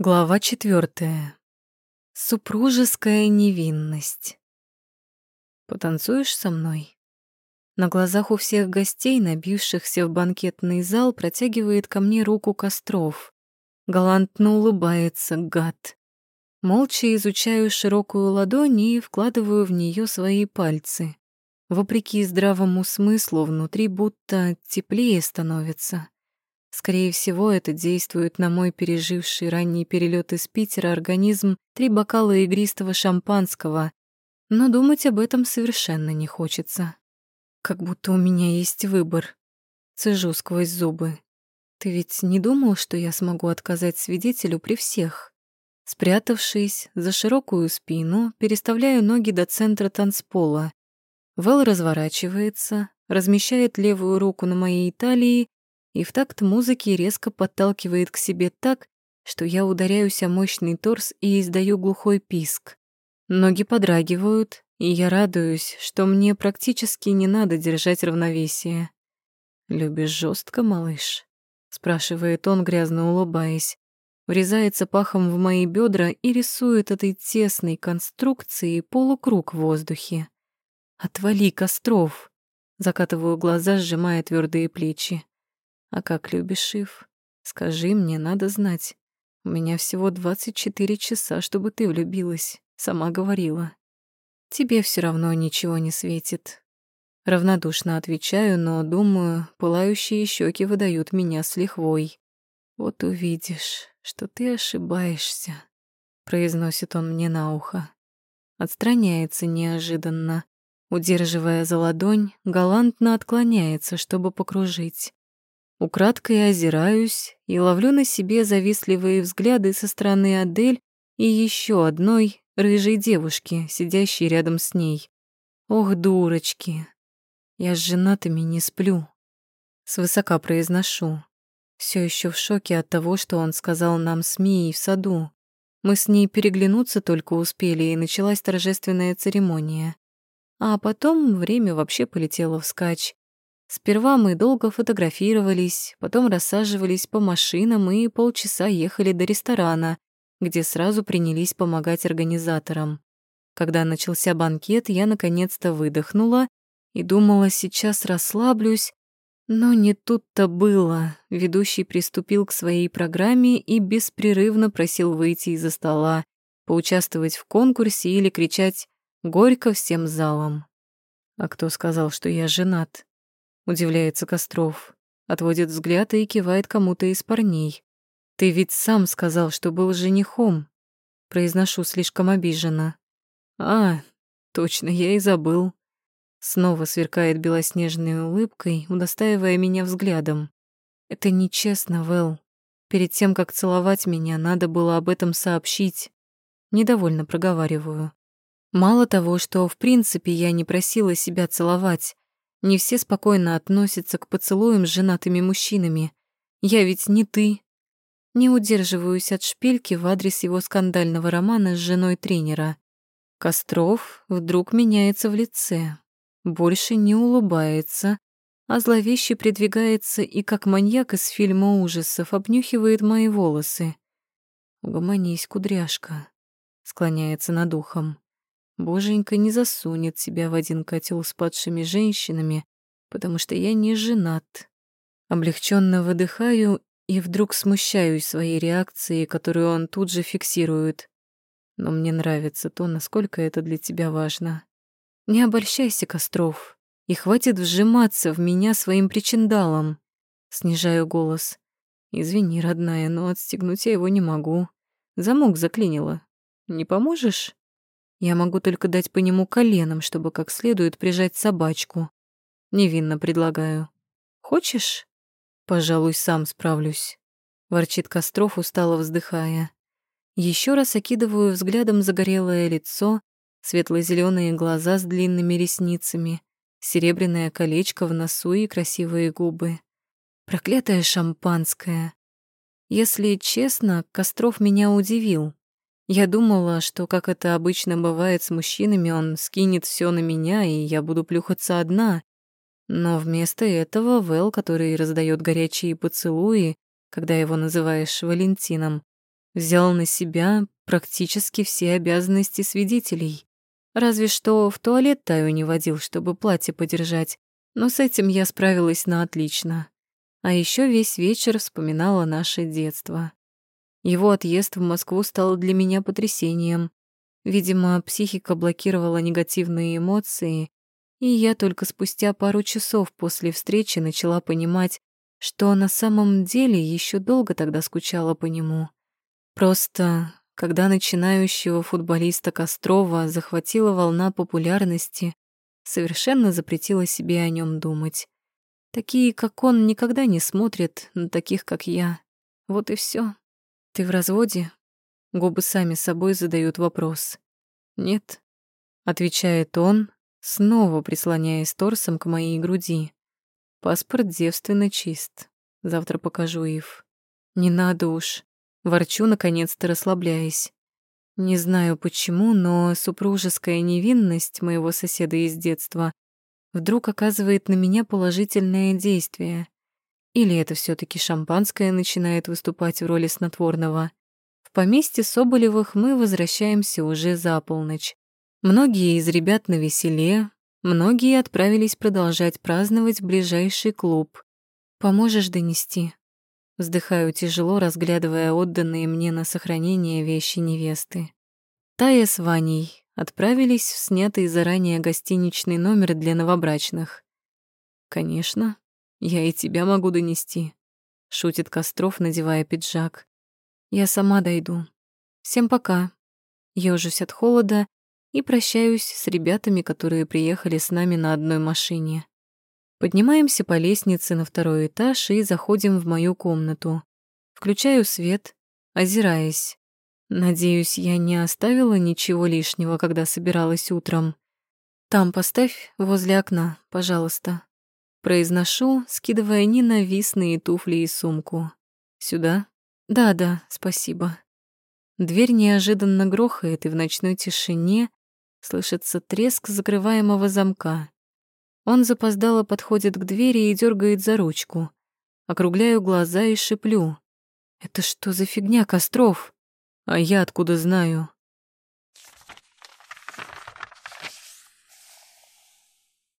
Глава четвертая. Супружеская невинность. Потанцуешь со мной? На глазах у всех гостей, набившихся в банкетный зал, протягивает ко мне руку Костров. Галантно улыбается, гад. Молча изучаю широкую ладонь и вкладываю в нее свои пальцы. Вопреки здравому смыслу, внутри будто теплее становится. Скорее всего, это действует на мой переживший ранний перелет из Питера организм три бокала игристого шампанского, но думать об этом совершенно не хочется. Как будто у меня есть выбор. Цежу сквозь зубы. Ты ведь не думал, что я смогу отказать свидетелю при всех? Спрятавшись за широкую спину, переставляю ноги до центра танцпола. Вэл разворачивается, размещает левую руку на моей талии и в такт музыки резко подталкивает к себе так, что я ударяюсь о мощный торс и издаю глухой писк. Ноги подрагивают, и я радуюсь, что мне практически не надо держать равновесие. «Любишь жестко, малыш?» — спрашивает он, грязно улыбаясь. Врезается пахом в мои бедра и рисует этой тесной конструкцией полукруг в воздухе. «Отвали, Костров!» Закатываю глаза, сжимая твердые плечи. А как любишь, Ив? Скажи мне, надо знать. У меня всего 24 часа, чтобы ты влюбилась, сама говорила. Тебе все равно ничего не светит. Равнодушно отвечаю, но, думаю, пылающие щеки выдают меня с лихвой. Вот увидишь, что ты ошибаешься, произносит он мне на ухо. Отстраняется неожиданно, удерживая за ладонь, галантно отклоняется, чтобы покружить. Украдкой озираюсь и ловлю на себе завистливые взгляды со стороны Адель и еще одной рыжей девушки, сидящей рядом с ней. Ох, дурочки, я с женатыми не сплю. Свысока произношу. Все еще в шоке от того, что он сказал нам с Мией в саду. Мы с ней переглянуться только успели, и началась торжественная церемония. А потом время вообще полетело вскачь. Сперва мы долго фотографировались, потом рассаживались по машинам и полчаса ехали до ресторана, где сразу принялись помогать организаторам. Когда начался банкет, я наконец-то выдохнула и думала, сейчас расслаблюсь, но не тут-то было. Ведущий приступил к своей программе и беспрерывно просил выйти из-за стола, поучаствовать в конкурсе или кричать «Горько всем залом». А кто сказал, что я женат? Удивляется Костров. Отводит взгляд и кивает кому-то из парней. «Ты ведь сам сказал, что был женихом». Произношу слишком обиженно. «А, точно, я и забыл». Снова сверкает белоснежной улыбкой, удостаивая меня взглядом. «Это нечестно, Вэл. Перед тем, как целовать меня, надо было об этом сообщить». Недовольно проговариваю. Мало того, что в принципе я не просила себя целовать, не все спокойно относятся к поцелуям с женатыми мужчинами. Я ведь не ты. Не удерживаюсь от шпильки в адрес его скандального романа с женой тренера. Костров вдруг меняется в лице. Больше не улыбается, а зловеще придвигается и, как маньяк из фильма ужасов, обнюхивает мои волосы. «Угомонись, кудряшка», — склоняется над ухом. Боженька не засунет себя в один котел с падшими женщинами, потому что я не женат. Облегченно выдыхаю и вдруг смущаюсь своей реакцией, которую он тут же фиксирует. Но мне нравится то, насколько это для тебя важно. Не обольщайся, Костров, и хватит вжиматься в меня своим причиндалом. Снижаю голос. Извини, родная, но отстегнуть я его не могу. Замок заклинило. Не поможешь? Я могу только дать по нему коленом, чтобы как следует прижать собачку. Невинно предлагаю. Хочешь? Пожалуй, сам справлюсь. Ворчит Костров, устало вздыхая. Еще раз окидываю взглядом загорелое лицо, светло зеленые глаза с длинными ресницами, серебряное колечко в носу и красивые губы. Проклятое шампанское. Если честно, Костров меня удивил. Я думала, что, как это обычно бывает с мужчинами, он скинет все на меня, и я буду плюхаться одна. Но вместо этого Вэл, который раздает горячие поцелуи, когда его называешь Валентином, Взял на себя практически все обязанности свидетелей. Разве что в туалет Таю не водил, чтобы платье подержать, но с этим я справилась на отлично. А еще весь вечер вспоминала наше детство. Его отъезд в Москву стал для меня потрясением. Видимо, психика блокировала негативные эмоции, и я только спустя пару часов после встречи начала понимать, что на самом деле еще долго тогда скучала по нему. Просто, когда начинающего футболиста Кострова захватила волна популярности, совершенно запретила себе о нем думать. Такие, как он, никогда не смотрят на таких, как я. Вот и все. Ты в разводе? Губы сами собой задают вопрос. Нет, отвечает он, снова прислоняясь торсом к моей груди. Паспорт девственно чист. Завтра покажу Ив. Не надо уж. Ворчу, наконец-то расслабляясь. Не знаю почему, но супружеская невинность моего соседа из детства вдруг оказывает на меня положительное действие. Или это все таки шампанское начинает выступать в роли снотворного. В поместье Соболевых мы возвращаемся уже за полночь. Многие из ребят на веселе, многие отправились продолжать праздновать в ближайший клуб. «Поможешь донести?» Вздыхаю тяжело, разглядывая отданные мне на сохранение вещи невесты. Тая с Ваней отправились в снятый заранее гостиничный номер для новобрачных. «Конечно, я и тебя могу донести», — шутит Костров, надевая пиджак. «Я сама дойду. Всем пока». Ёжусь от холода и прощаюсь с ребятами, которые приехали с нами на одной машине. Поднимаемся по лестнице на второй этаж и заходим в мою комнату. Включаю свет, озираясь. Надеюсь, я не оставила ничего лишнего, когда собиралась утром. Там поставь возле окна, пожалуйста. Произношу, скидывая ненавистные туфли и сумку. Сюда? Да-да, спасибо. Дверь неожиданно грохает, и в ночной тишине слышится треск закрываемого замка. Он запоздало подходит к двери и дергает за ручку. Округляю глаза и шиплю. «Это что за фигня, Костров?» «А я откуда знаю?»